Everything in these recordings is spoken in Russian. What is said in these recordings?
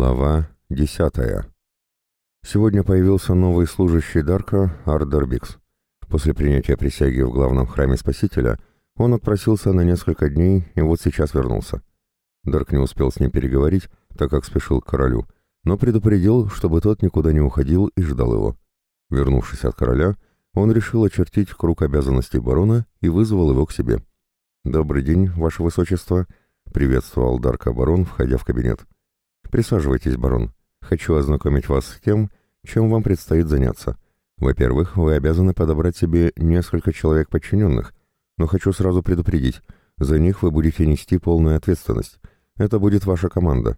Глава десятая. Сегодня появился новый служащий Дарка, Ардер Бикс. После принятия присяги в главном храме Спасителя он отпросился на несколько дней и вот сейчас вернулся. Дарк не успел с ним переговорить, так как спешил к королю, но предупредил, чтобы тот никуда не уходил и ждал его. Вернувшись от короля, он решил очертить круг обязанностей барона и вызвал его к себе. «Добрый день, ваше высочество», — приветствовал Дарка барон, входя в кабинет. «Присаживайтесь, барон. Хочу ознакомить вас с тем, чем вам предстоит заняться. Во-первых, вы обязаны подобрать себе несколько человек подчиненных, но хочу сразу предупредить, за них вы будете нести полную ответственность. Это будет ваша команда.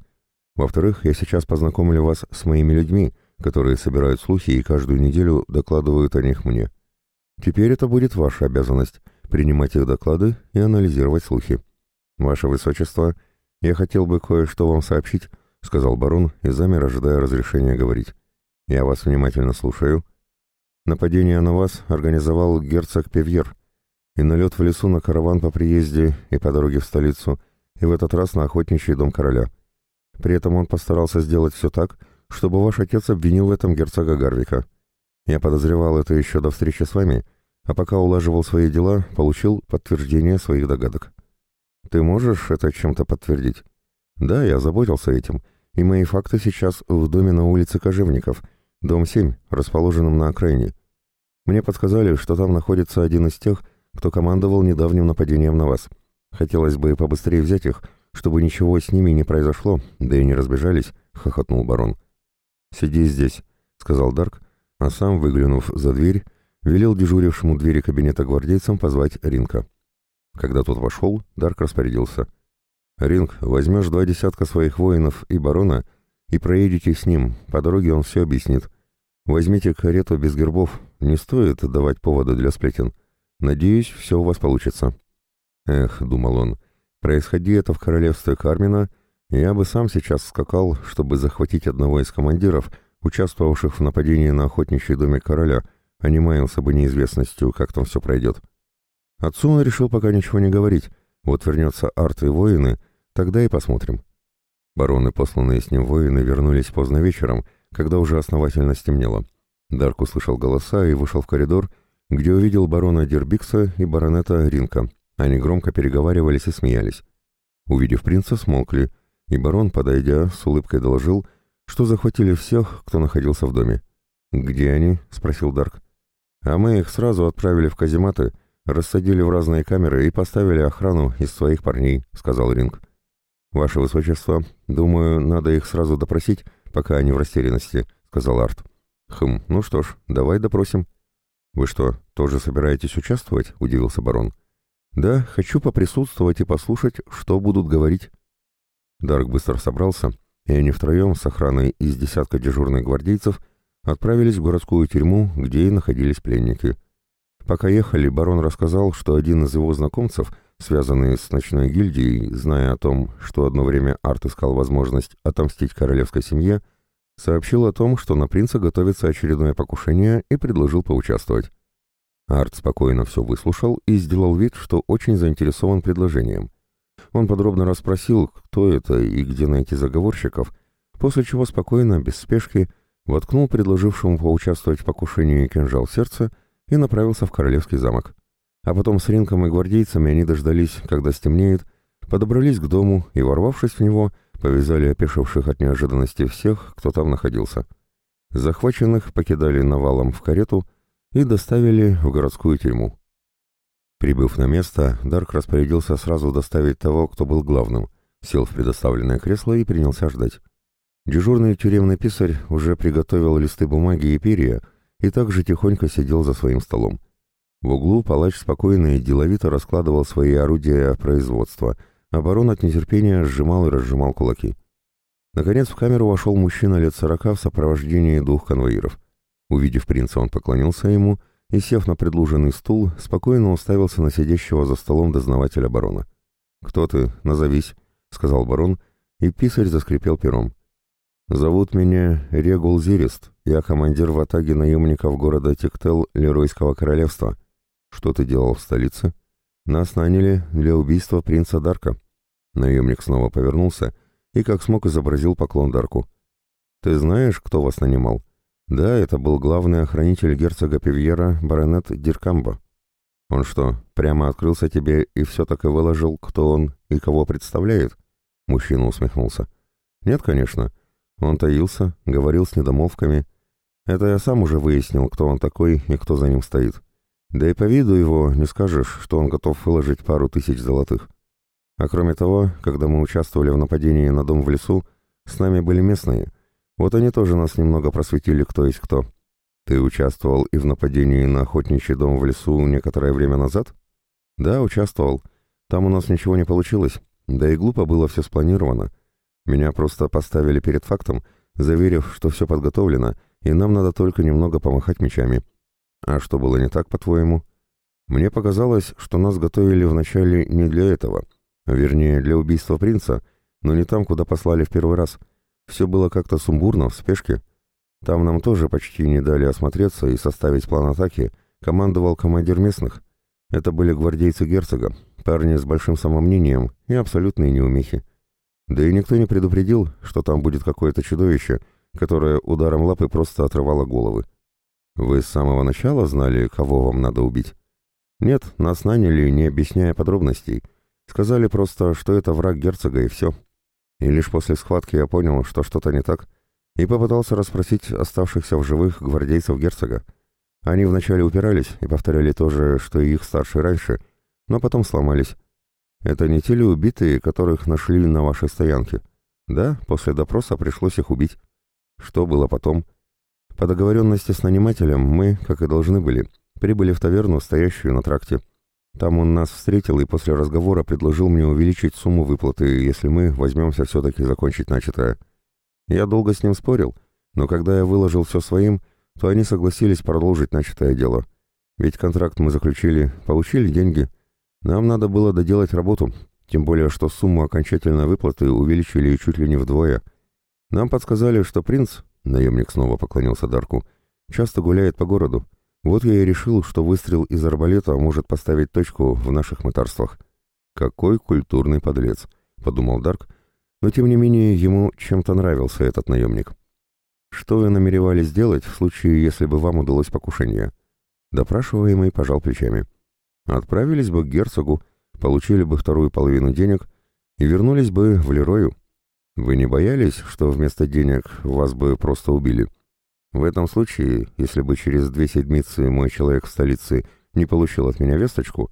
Во-вторых, я сейчас познакомлю вас с моими людьми, которые собирают слухи и каждую неделю докладывают о них мне. Теперь это будет ваша обязанность — принимать их доклады и анализировать слухи. Ваше Высочество, я хотел бы кое-что вам сообщить, — сказал барон и замер, ожидая разрешения говорить. «Я вас внимательно слушаю». «Нападение на вас организовал герцог Певьер, и налет в лесу на караван по приезде и по дороге в столицу, и в этот раз на охотничий дом короля. При этом он постарался сделать все так, чтобы ваш отец обвинил в этом герцога Гарвика. Я подозревал это еще до встречи с вами, а пока улаживал свои дела, получил подтверждение своих догадок. Ты можешь это чем-то подтвердить? Да, я заботился этим, и мои факты сейчас в доме на улице Кожевников, дом 7, расположенном на окраине. Мне подсказали, что там находится один из тех, кто командовал недавним нападением на вас. Хотелось бы побыстрее взять их, чтобы ничего с ними не произошло, да и не разбежались, — хохотнул барон. «Сиди здесь», — сказал Дарк, а сам, выглянув за дверь, велел дежурившему двери кабинета гвардейцам позвать Ринка. Когда тот вошел, Дарк распорядился — «Ринг, возьмешь два десятка своих воинов и барона и проедете с ним, по дороге он все объяснит. Возьмите карету без гербов, не стоит давать повода для сплетен. Надеюсь, все у вас получится». «Эх», — думал он, — «происходи это в королевстве Кармина, я бы сам сейчас скакал, чтобы захватить одного из командиров, участвовавших в нападении на охотничий домик короля, а не маялся бы неизвестностью, как там все пройдет». Отцу он решил пока ничего не говорить, вот вернется Арт и воины — Тогда и посмотрим. Бароны, посланные с ним воины, вернулись поздно вечером, когда уже основательно стемнело. Дарк услышал голоса и вышел в коридор, где увидел барона Дербикса и баронета Ринка. Они громко переговаривались и смеялись. Увидев принца, смолкли, и барон, подойдя, с улыбкой доложил, что захватили всех, кто находился в доме. «Где они?» — спросил Дарк. «А мы их сразу отправили в казематы, рассадили в разные камеры и поставили охрану из своих парней», — сказал Ринг. «Ваше Высочество, думаю, надо их сразу допросить, пока они в растерянности», — сказал Арт. «Хм, ну что ж, давай допросим». «Вы что, тоже собираетесь участвовать?» — удивился барон. «Да, хочу поприсутствовать и послушать, что будут говорить». Дарк быстро собрался, и они втроем с охраной из десятка дежурных гвардейцев отправились в городскую тюрьму, где и находились пленники. Пока ехали, барон рассказал, что один из его знакомцев связанные с ночной гильдией, зная о том, что одно время Арт искал возможность отомстить королевской семье, сообщил о том, что на принца готовится очередное покушение и предложил поучаствовать. Арт спокойно все выслушал и сделал вид, что очень заинтересован предложением. Он подробно расспросил, кто это и где найти заговорщиков, после чего спокойно, без спешки, воткнул предложившему поучаствовать в покушении кинжал в сердце и направился в королевский замок. А потом с Ринком и гвардейцами они дождались, когда стемнеет, подобрались к дому и, ворвавшись в него, повязали опешивших от неожиданности всех, кто там находился. Захваченных покидали навалом в карету и доставили в городскую тюрьму. Прибыв на место, Дарк распорядился сразу доставить того, кто был главным, сел в предоставленное кресло и принялся ждать. Дежурный тюремный писарь уже приготовил листы бумаги и перья и также тихонько сидел за своим столом. В углу палач спокойно и деловито раскладывал свои орудия производства, барон от нетерпения сжимал и разжимал кулаки. Наконец в камеру вошел мужчина лет сорока в сопровождении двух конвоиров. Увидев принца, он поклонился ему и, сев на предложенный стул, спокойно уставился на сидящего за столом дознавателя барона. «Кто ты? Назовись», — сказал барон, и писарь заскрипел пером. «Зовут меня Регул Зирист, я командир в атаге наемников города Тектел Леройского королевства», «Что ты делал в столице?» «Нас наняли для убийства принца Дарка». Наемник снова повернулся и как смог изобразил поклон Дарку. «Ты знаешь, кто вас нанимал?» «Да, это был главный охранитель герцога Пивьера, баронет Диркамбо». «Он что, прямо открылся тебе и все так и выложил, кто он и кого представляет?» Мужчина усмехнулся. «Нет, конечно. Он таился, говорил с недомовками. Это я сам уже выяснил, кто он такой и кто за ним стоит. Да и по виду его не скажешь, что он готов выложить пару тысяч золотых. А кроме того, когда мы участвовали в нападении на дом в лесу, с нами были местные. Вот они тоже нас немного просветили, кто есть кто. Ты участвовал и в нападении на охотничий дом в лесу некоторое время назад? Да, участвовал. Там у нас ничего не получилось. Да и глупо было все спланировано. Меня просто поставили перед фактом, заверив, что все подготовлено, и нам надо только немного помахать мечами. А что было не так, по-твоему? Мне показалось, что нас готовили вначале не для этого, вернее, для убийства принца, но не там, куда послали в первый раз. Все было как-то сумбурно, в спешке. Там нам тоже почти не дали осмотреться и составить план атаки, командовал командир местных. Это были гвардейцы герцога, парни с большим самомнением и абсолютные неумехи. Да и никто не предупредил, что там будет какое-то чудовище, которое ударом лапы просто отрывало головы. Вы с самого начала знали, кого вам надо убить? Нет, нас наняли, не объясняя подробностей. Сказали просто, что это враг герцога и все. И лишь после схватки я понял, что что-то не так, и попытался расспросить оставшихся в живых гвардейцев герцога. Они вначале упирались и повторяли то же, что и их старший раньше, но потом сломались. Это не те ли убитые, которых нашли на вашей стоянке? Да, после допроса пришлось их убить. Что было потом? — по договоренности с нанимателем мы, как и должны были, прибыли в таверну, стоящую на тракте. Там он нас встретил и после разговора предложил мне увеличить сумму выплаты, если мы возьмемся все-таки закончить начатое. Я долго с ним спорил, но когда я выложил все своим, то они согласились продолжить начатое дело. Ведь контракт мы заключили, получили деньги. Нам надо было доделать работу, тем более что сумму окончательной выплаты увеличили чуть ли не вдвое. Нам подсказали, что принц, Наемник снова поклонился Дарку. «Часто гуляет по городу. Вот я и решил, что выстрел из арбалета может поставить точку в наших мытарствах». «Какой культурный подлец!» — подумал Дарк, но тем не менее ему чем-то нравился этот наемник. «Что вы намеревались сделать в случае, если бы вам удалось покушение?» Допрашиваемый пожал плечами. «Отправились бы к герцогу, получили бы вторую половину денег и вернулись бы в Лерою. Вы не боялись, что вместо денег вас бы просто убили? В этом случае, если бы через две седмицы мой человек в столице не получил от меня весточку,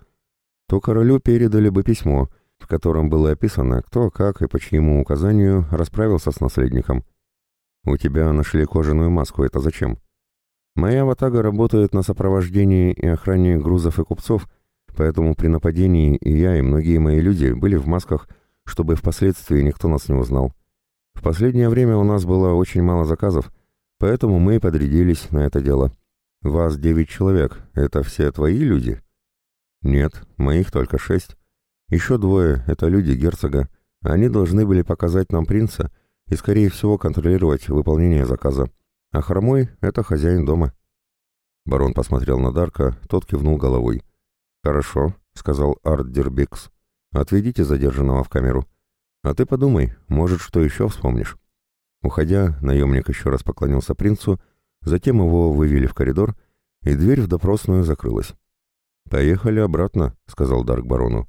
то королю передали бы письмо, в котором было описано, кто, как и по чьему указанию расправился с наследником. У тебя нашли кожаную маску, это зачем? Моя ватага работает на сопровождении и охране грузов и купцов, поэтому при нападении и я, и многие мои люди были в масках, чтобы впоследствии никто нас не узнал. В последнее время у нас было очень мало заказов, поэтому мы и подрядились на это дело. Вас девять человек, это все твои люди? Нет, моих только шесть. Еще двое — это люди герцога. Они должны были показать нам принца и, скорее всего, контролировать выполнение заказа. А хромой — это хозяин дома. Барон посмотрел на Дарка, тот кивнул головой. «Хорошо», — сказал Арт Дербикс. Отведите задержанного в камеру. А ты подумай, может, что еще вспомнишь. Уходя, наемник еще раз поклонился принцу, затем его вывели в коридор, и дверь в допросную закрылась. «Поехали обратно», — сказал Дарк барону.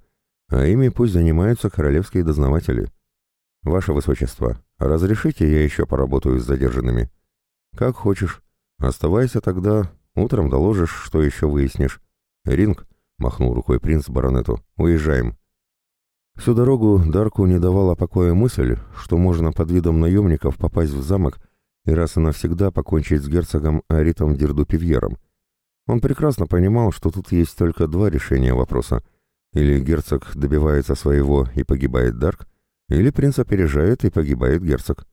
«А ими пусть занимаются королевские дознаватели». «Ваше Высочество, разрешите я еще поработаю с задержанными?» «Как хочешь. Оставайся тогда, утром доложишь, что еще выяснишь». «Ринг», — махнул рукой принц баронету, — «уезжаем». Всю дорогу Дарку не давала покоя мысль, что можно под видом наемников попасть в замок и раз и навсегда покончить с герцогом Аритом Дирду-Пивьером. Он прекрасно понимал, что тут есть только два решения вопроса. Или герцог добивается своего и погибает Дарк, или принц опережает и погибает герцог.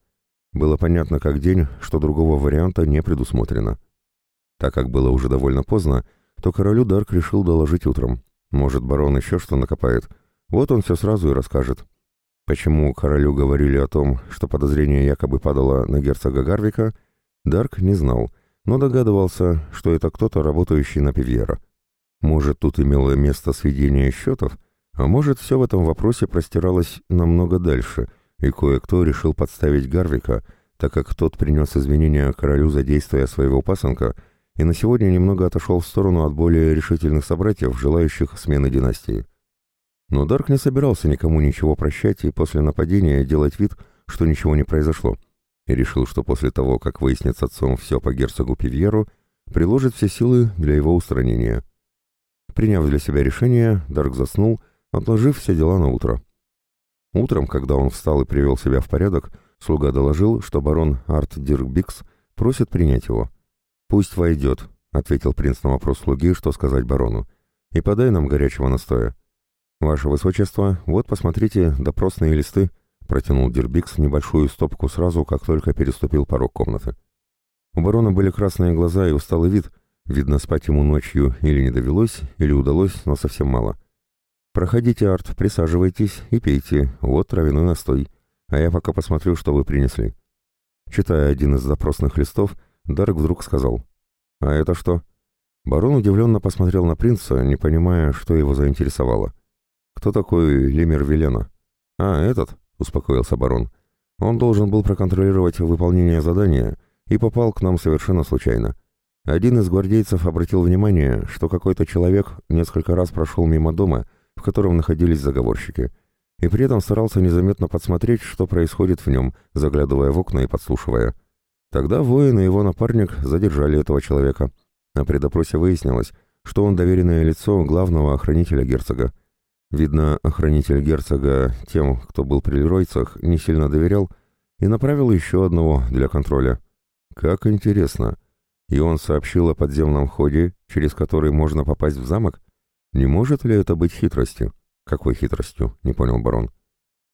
Было понятно как день, что другого варианта не предусмотрено. Так как было уже довольно поздно, то королю Дарк решил доложить утром. Может, барон еще что накопает — вот он все сразу и расскажет. Почему королю говорили о том, что подозрение якобы падало на герцога Гарвика, Дарк не знал, но догадывался, что это кто-то, работающий на Пивьера. Может, тут имело место сведение счетов, а может, все в этом вопросе простиралось намного дальше, и кое-кто решил подставить Гарвика, так как тот принес извинения королю за действия своего пасынка и на сегодня немного отошел в сторону от более решительных собратьев, желающих смены династии. Но Дарк не собирался никому ничего прощать и после нападения делать вид, что ничего не произошло, и решил, что после того, как выяснит с отцом все по герцогу Пивьеру, приложит все силы для его устранения. Приняв для себя решение, Дарк заснул, отложив все дела на утро. Утром, когда он встал и привел себя в порядок, слуга доложил, что барон Арт Диркбикс просит принять его. «Пусть войдет», — ответил принц на вопрос слуги, что сказать барону, — «и подай нам горячего настоя». «Ваше Высочество, вот посмотрите допросные листы», — протянул Дербикс небольшую стопку сразу, как только переступил порог комнаты. У барона были красные глаза и усталый вид, видно, спать ему ночью или не довелось, или удалось, но совсем мало. «Проходите, Арт, присаживайтесь и пейте, вот травяной настой, а я пока посмотрю, что вы принесли». Читая один из допросных листов, Дарк вдруг сказал. «А это что?» Барон удивленно посмотрел на принца, не понимая, что его заинтересовало. «Кто такой Лемер Велена?» «А, этот?» — успокоился барон. «Он должен был проконтролировать выполнение задания и попал к нам совершенно случайно. Один из гвардейцев обратил внимание, что какой-то человек несколько раз прошел мимо дома, в котором находились заговорщики, и при этом старался незаметно подсмотреть, что происходит в нем, заглядывая в окна и подслушивая. Тогда воин и его напарник задержали этого человека, а при допросе выяснилось, что он доверенное лицо главного охранителя герцога. Видно, охранитель герцога тем, кто был при Леройцах, не сильно доверял и направил еще одного для контроля. Как интересно. И он сообщил о подземном ходе, через который можно попасть в замок? Не может ли это быть хитростью? Какой хитростью? Не понял барон.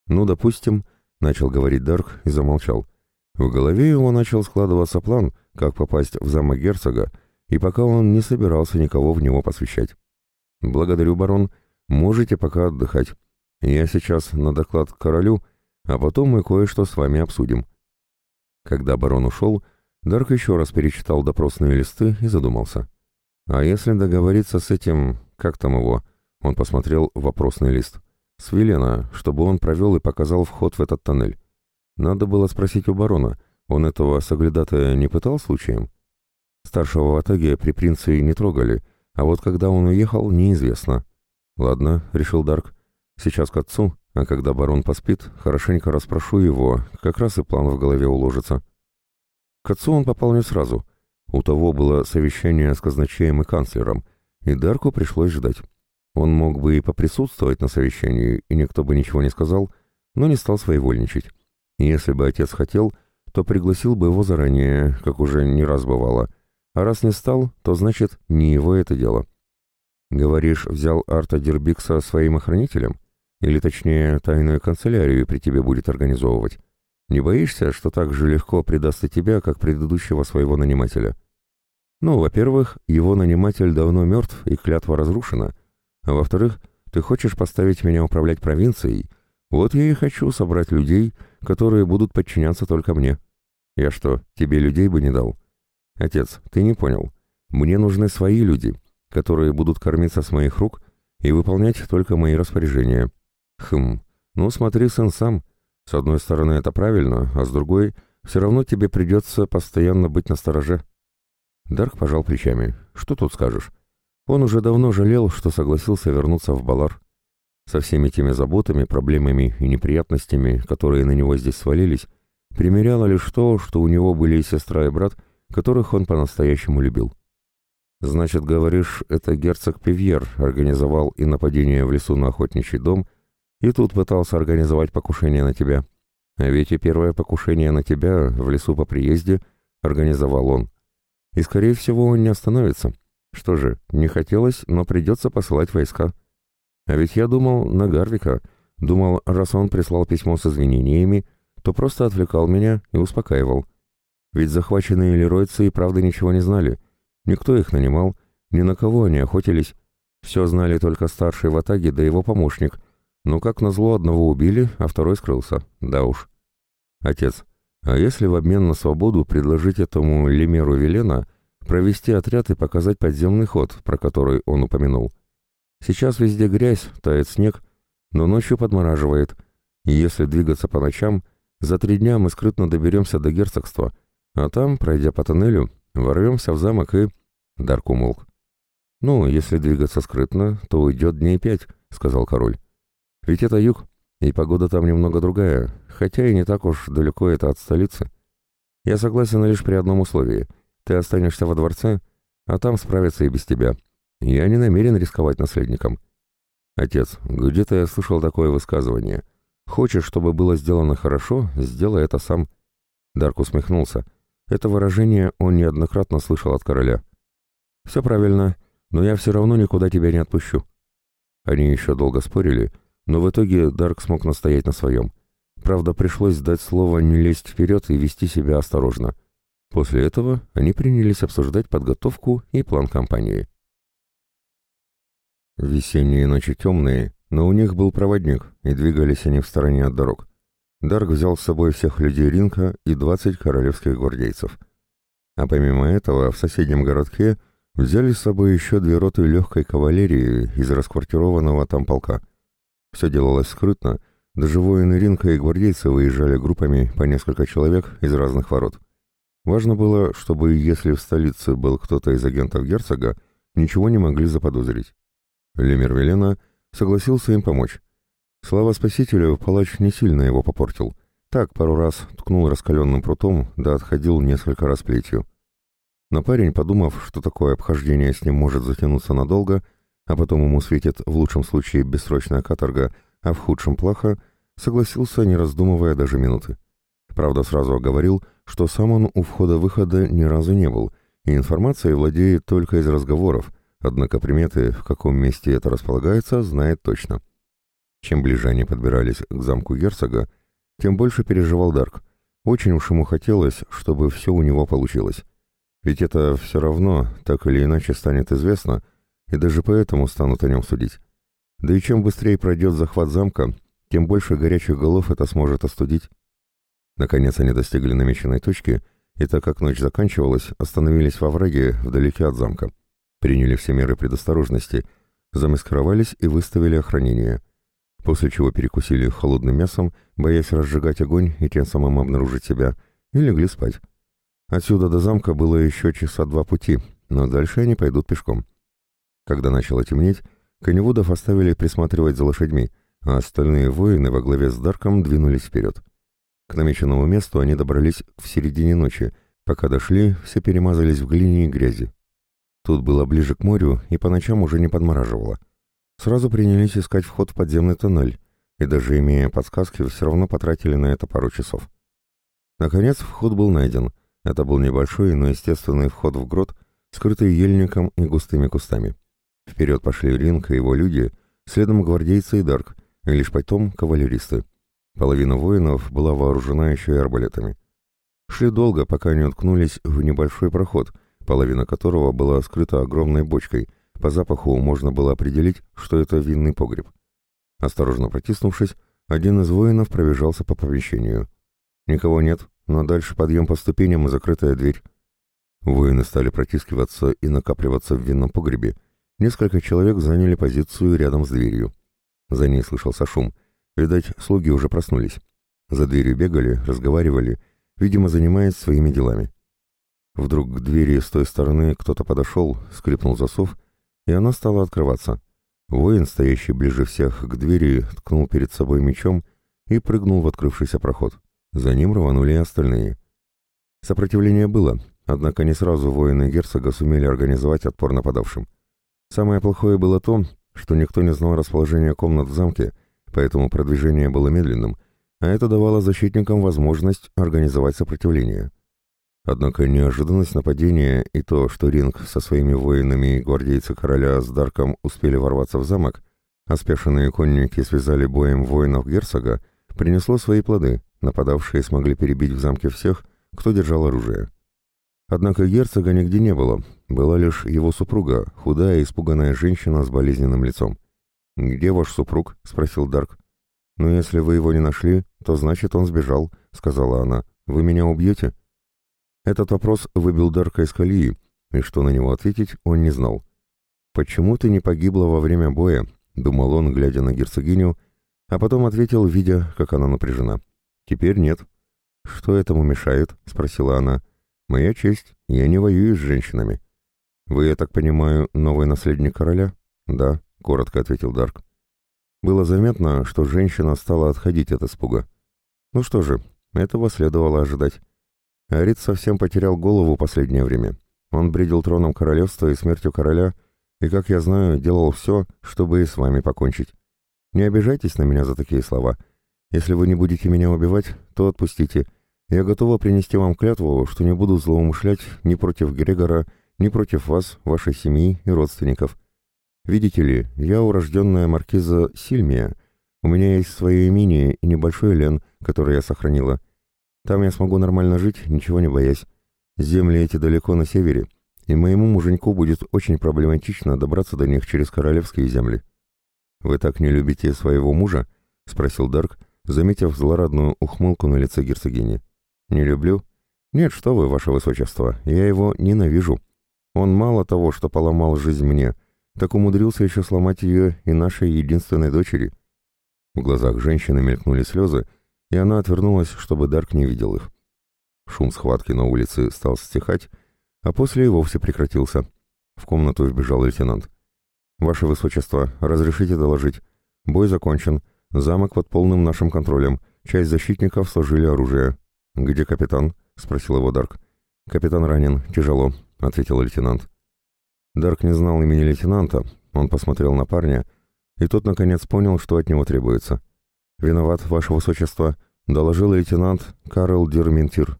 Ну, допустим, начал говорить Дарк и замолчал. В голове его начал складываться план, как попасть в замок герцога, и пока он не собирался никого в него посвящать. «Благодарю, барон», Можете пока отдыхать. Я сейчас на доклад к королю, а потом мы кое-что с вами обсудим». Когда барон ушел, Дарк еще раз перечитал допросные листы и задумался. «А если договориться с этим... как там его?» Он посмотрел вопросный лист. «С Велена, чтобы он провел и показал вход в этот тоннель. Надо было спросить у барона, он этого соглядатая не пытал случаем?» Старшего в Атаге при принце не трогали, а вот когда он уехал, неизвестно. «Ладно», — решил Дарк. «Сейчас к отцу, а когда барон поспит, хорошенько расспрошу его, как раз и план в голове уложится». К отцу он попал не сразу. У того было совещание с казначеем и канцлером, и Дарку пришлось ждать. Он мог бы и поприсутствовать на совещании, и никто бы ничего не сказал, но не стал своевольничать. Если бы отец хотел, то пригласил бы его заранее, как уже не раз бывало. А раз не стал, то значит, не его это дело. Говоришь, взял Арта Дербикса своим охранителем? Или точнее, тайную канцелярию при тебе будет организовывать? Не боишься, что так же легко предаст и тебя, как предыдущего своего нанимателя? Ну, во-первых, его наниматель давно мертв и клятва разрушена. А во-вторых, ты хочешь поставить меня управлять провинцией? Вот я и хочу собрать людей, которые будут подчиняться только мне. Я что, тебе людей бы не дал? Отец, ты не понял. Мне нужны свои люди, которые будут кормиться с моих рук и выполнять только мои распоряжения. Хм, ну смотри, сын, сам. С одной стороны это правильно, а с другой, все равно тебе придется постоянно быть настороже. Дарк пожал плечами. Что тут скажешь? Он уже давно жалел, что согласился вернуться в Балар. Со всеми теми заботами, проблемами и неприятностями, которые на него здесь свалились, примеряло лишь то, что у него были и сестра, и брат, которых он по-настоящему любил. «Значит, говоришь, это герцог Пивьер организовал и нападение в лесу на охотничий дом, и тут пытался организовать покушение на тебя. А ведь и первое покушение на тебя в лесу по приезде организовал он. И, скорее всего, он не остановится. Что же, не хотелось, но придется посылать войска. А ведь я думал на Гарвика, думал, раз он прислал письмо с извинениями, то просто отвлекал меня и успокаивал. Ведь захваченные леройцы и правда ничего не знали» Никто их нанимал, ни на кого они охотились. Все знали только старший в Атаге да его помощник. Но как назло одного убили, а второй скрылся. Да уж. Отец, а если в обмен на свободу предложить этому Лемеру Велена провести отряд и показать подземный ход, про который он упомянул? Сейчас везде грязь, тает снег, но ночью подмораживает. И если двигаться по ночам, за три дня мы скрытно доберемся до герцогства, а там, пройдя по тоннелю, ворвемся в замок и...» Дарк умолк. «Ну, если двигаться скрытно, то уйдет дней пять», — сказал король. «Ведь это юг, и погода там немного другая, хотя и не так уж далеко это от столицы. Я согласен лишь при одном условии. Ты останешься во дворце, а там справятся и без тебя. Я не намерен рисковать наследником». «Отец, где-то я слышал такое высказывание. Хочешь, чтобы было сделано хорошо, сделай это сам». Дарк усмехнулся. Это выражение он неоднократно слышал от короля. «Все правильно, но я все равно никуда тебя не отпущу». Они еще долго спорили, но в итоге Дарк смог настоять на своем. Правда, пришлось дать слово не лезть вперед и вести себя осторожно. После этого они принялись обсуждать подготовку и план кампании. Весенние ночи темные, но у них был проводник, и двигались они в стороне от дорог. Дарк взял с собой всех людей Ринка и 20 королевских гвардейцев. А помимо этого, в соседнем городке взяли с собой еще две роты легкой кавалерии из расквартированного там полка. Все делалось скрытно, даже воины Ринка и гвардейцы выезжали группами по несколько человек из разных ворот. Важно было, чтобы, если в столице был кто-то из агентов герцога, ничего не могли заподозрить. Лемер Велена согласился им помочь. Слава спасителю, палач не сильно его попортил. Так, пару раз ткнул раскаленным прутом, да отходил несколько раз плетью. Но парень, подумав, что такое обхождение с ним может затянуться надолго, а потом ему светит в лучшем случае бессрочная каторга, а в худшем плохо, согласился, не раздумывая даже минуты. Правда, сразу оговорил, что сам он у входа-выхода ни разу не был, и информацией владеет только из разговоров, однако приметы, в каком месте это располагается, знает точно. Чем ближе они подбирались к замку герцога, тем больше переживал Дарк. Очень уж ему хотелось, чтобы все у него получилось. Ведь это все равно, так или иначе, станет известно, и даже поэтому станут о нем судить. Да и чем быстрее пройдет захват замка, тем больше горячих голов это сможет остудить. Наконец они достигли намеченной точки, и так как ночь заканчивалась, остановились во враге вдалеке от замка. Приняли все меры предосторожности, замаскировались и выставили охранение — после чего перекусили холодным мясом, боясь разжигать огонь и тем самым обнаружить себя, и легли спать. Отсюда до замка было еще часа два пути, но дальше они пойдут пешком. Когда начало темнеть, коневодов оставили присматривать за лошадьми, а остальные воины во главе с Дарком двинулись вперед. К намеченному месту они добрались в середине ночи. Пока дошли, все перемазались в глине и грязи. Тут было ближе к морю, и по ночам уже не подмораживало. Сразу принялись искать вход в подземный тоннель, и даже имея подсказки, все равно потратили на это пару часов. Наконец, вход был найден. Это был небольшой, но естественный вход в грот, скрытый ельником и густыми кустами. Вперед пошли Ринг и его люди, следом гвардейцы и Дарк, и лишь потом кавалеристы. Половина воинов была вооружена еще и арбалетами. Шли долго, пока не уткнулись в небольшой проход, половина которого была скрыта огромной бочкой, по запаху можно было определить, что это винный погреб. Осторожно протиснувшись, один из воинов пробежался по помещению. Никого нет, но дальше подъем по ступеням и закрытая дверь. Воины стали протискиваться и накапливаться в винном погребе. Несколько человек заняли позицию рядом с дверью. За ней слышался шум. Видать, слуги уже проснулись. За дверью бегали, разговаривали, видимо, занимаясь своими делами. Вдруг к двери с той стороны кто-то подошел, скрипнул засов, и она стала открываться. Воин, стоящий ближе всех к двери, ткнул перед собой мечом и прыгнул в открывшийся проход. За ним рванули и остальные. Сопротивление было, однако не сразу воины герцога сумели организовать отпор нападавшим. Самое плохое было то, что никто не знал расположения комнат в замке, поэтому продвижение было медленным, а это давало защитникам возможность организовать сопротивление. Однако неожиданность нападения и то, что Ринг со своими воинами и гвардейцы короля с Дарком успели ворваться в замок, а спешенные конники связали боем воинов герцога, принесло свои плоды, нападавшие смогли перебить в замке всех, кто держал оружие. Однако герцога нигде не было, была лишь его супруга, худая и испуганная женщина с болезненным лицом. «Где ваш супруг?» — спросил Дарк. «Ну, если вы его не нашли, то значит он сбежал», — сказала она. «Вы меня убьете?» Этот вопрос выбил Дарка из колеи, и что на него ответить, он не знал. «Почему ты не погибла во время боя?» — думал он, глядя на герцогиню, а потом ответил, видя, как она напряжена. «Теперь нет». «Что этому мешает?» — спросила она. «Моя честь, я не воюю с женщинами». «Вы, я так понимаю, новый наследник короля?» «Да», — коротко ответил Дарк. Было заметно, что женщина стала отходить от испуга. Ну что же, этого следовало ожидать. Арит совсем потерял голову последнее время. Он бредил троном королевства и смертью короля, и, как я знаю, делал все, чтобы и с вами покончить. Не обижайтесь на меня за такие слова. Если вы не будете меня убивать, то отпустите. Я готова принести вам клятву, что не буду злоумышлять ни против Грегора, ни против вас, вашей семьи и родственников. Видите ли, я урожденная маркиза Сильмия. У меня есть свое имение и небольшой лен, который я сохранила. Там я смогу нормально жить, ничего не боясь. Земли эти далеко на севере, и моему муженьку будет очень проблематично добраться до них через королевские земли. «Вы так не любите своего мужа?» — спросил Дарк, заметив злорадную ухмылку на лице герцогини. «Не люблю?» «Нет, что вы, ваше высочество, я его ненавижу. Он мало того, что поломал жизнь мне, так умудрился еще сломать ее и нашей единственной дочери». В глазах женщины мелькнули слезы, и она отвернулась, чтобы Дарк не видел их. Шум схватки на улице стал стихать, а после и вовсе прекратился. В комнату вбежал лейтенант. «Ваше Высочество, разрешите доложить. Бой закончен. Замок под полным нашим контролем. Часть защитников сложили оружие». «Где капитан?» — спросил его Дарк. «Капитан ранен. Тяжело», — ответил лейтенант. Дарк не знал имени лейтенанта. Он посмотрел на парня, и тот, наконец, понял, что от него требуется. «Виноват, Ваше Высочество», — доложил лейтенант Карл Дирминтир.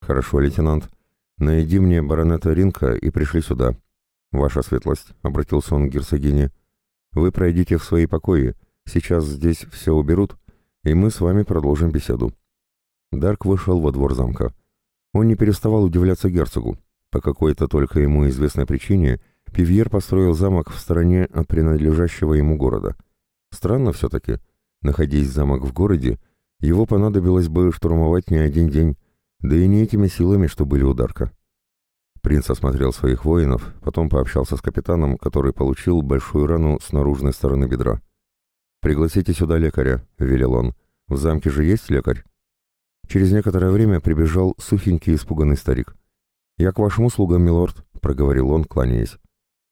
«Хорошо, лейтенант. Найди мне баронета Ринка и пришли сюда». «Ваша светлость», — обратился он к герцогине, — «вы пройдите в свои покои. Сейчас здесь все уберут, и мы с вами продолжим беседу». Дарк вышел во двор замка. Он не переставал удивляться герцогу. По какой-то только ему известной причине Пивьер построил замок в стороне от принадлежащего ему города. Странно все-таки. Находясь замок в городе, его понадобилось бы штурмовать не один день, да и не этими силами, что были у Дарка. Принц осмотрел своих воинов, потом пообщался с капитаном, который получил большую рану с наружной стороны бедра. «Пригласите сюда лекаря», — велел он. «В замке же есть лекарь?» Через некоторое время прибежал сухенький испуганный старик. «Я к вашим услугам, милорд», — проговорил он, кланяясь.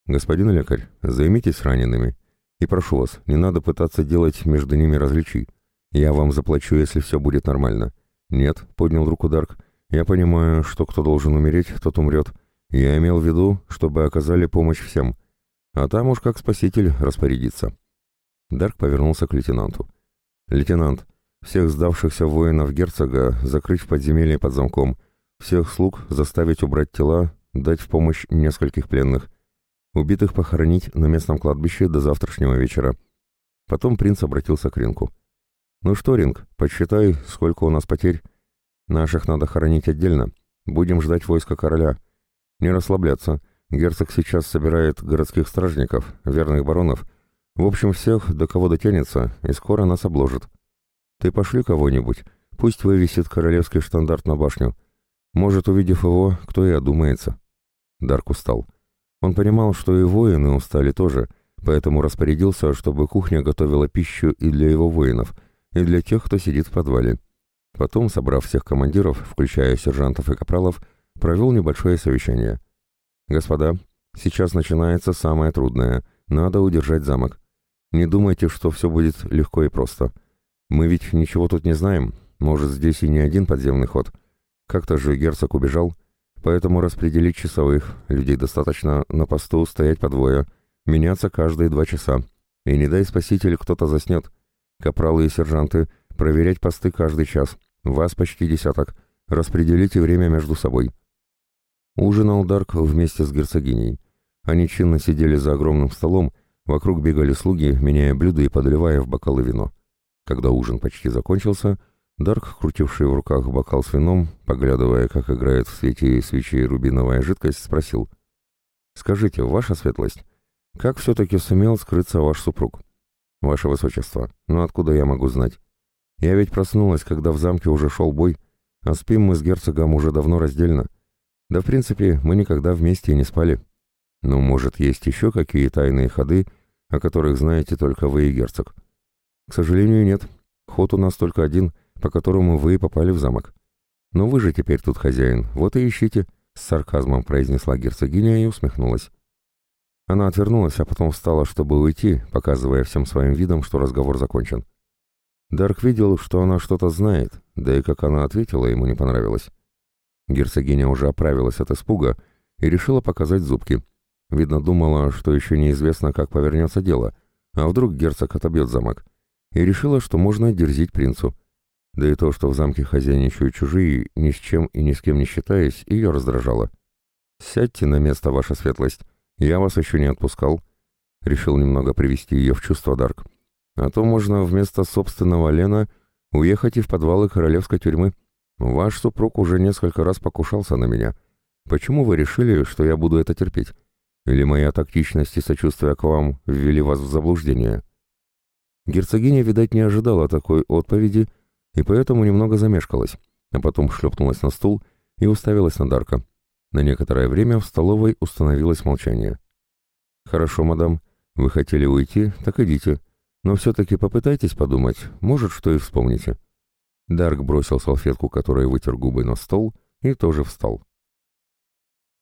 «Господин лекарь, займитесь ранеными. И прошу вас, не надо пытаться делать между ними различий. Я вам заплачу, если все будет нормально». «Нет», — поднял руку Дарк. «Я понимаю, что кто должен умереть, тот умрет. Я имел в виду, чтобы оказали помощь всем. А там уж как спаситель распорядиться». Дарк повернулся к лейтенанту. «Лейтенант, всех сдавшихся воинов герцога закрыть в подземелье под замком, всех слуг заставить убрать тела, дать в помощь нескольких пленных. Убитых похоронить на местном кладбище до завтрашнего вечера. Потом принц обратился к Ринку. «Ну что, Ринг, подсчитай, сколько у нас потерь. Наших надо хоронить отдельно. Будем ждать войска короля. Не расслабляться. Герцог сейчас собирает городских стражников, верных баронов. В общем, всех, до кого дотянется, и скоро нас обложат. Ты пошли кого-нибудь, пусть вывесит королевский штандарт на башню. Может, увидев его, кто и одумается». Дарк устал. Он понимал, что и воины устали тоже, поэтому распорядился, чтобы кухня готовила пищу и для его воинов — и для тех, кто сидит в подвале. Потом, собрав всех командиров, включая сержантов и капралов, провел небольшое совещание. «Господа, сейчас начинается самое трудное. Надо удержать замок. Не думайте, что все будет легко и просто. Мы ведь ничего тут не знаем. Может, здесь и не один подземный ход. Как-то же герцог убежал. Поэтому распределить часовых, людей достаточно на посту стоять по двое, меняться каждые два часа. И не дай спаситель, кто-то заснет. Капралы и сержанты, проверять посты каждый час. Вас почти десяток. Распределите время между собой. Ужинал Дарк вместе с герцогиней. Они чинно сидели за огромным столом, вокруг бегали слуги, меняя блюда и подливая в бокалы вино. Когда ужин почти закончился, Дарк, крутивший в руках бокал с вином, поглядывая, как играет в свете свечей рубиновая жидкость, спросил. «Скажите, ваша светлость, как все-таки сумел скрыться ваш супруг?» «Ваше Высочество, ну откуда я могу знать? Я ведь проснулась, когда в замке уже шел бой, а спим мы с герцогом уже давно раздельно. Да, в принципе, мы никогда вместе не спали. Ну, может, есть еще какие тайные ходы, о которых знаете только вы и герцог?» К сожалению, нет. Ход у нас только один, по которому вы попали в замок. Но вы же теперь тут хозяин, вот и ищите, с сарказмом произнесла герцогиня и усмехнулась. Она отвернулась, а потом встала, чтобы уйти, показывая всем своим видом, что разговор закончен. Дарк видел, что она что-то знает, да и как она ответила, ему не понравилось. Герцогиня уже оправилась от испуга и решила показать зубки. Видно, думала, что еще неизвестно, как повернется дело, а вдруг герцог отобьет замок и решила, что можно дерзить принцу. Да и то, что в замке хозяйничают чужие, ни с чем и ни с кем не считаясь, ее раздражало. «Сядьте на место, ваша светлость. Я вас еще не отпускал». Решил немного привести ее в чувство Дарк. «А то можно вместо собственного Лена уехать и в подвалы королевской тюрьмы. Ваш супруг уже несколько раз покушался на меня. Почему вы решили, что я буду это терпеть? Или моя тактичность и сочувствие к вам ввели вас в заблуждение?» Герцогиня, видать, не ожидала такой отповеди и поэтому немного замешкалась, а потом шлепнулась на стул и уставилась на Дарка. На некоторое время в столовой установилось молчание. «Хорошо, мадам, вы хотели уйти, так идите, но все-таки попытайтесь подумать, может, что и вспомните». Дарк бросил салфетку, которой вытер губы на стол, и тоже встал.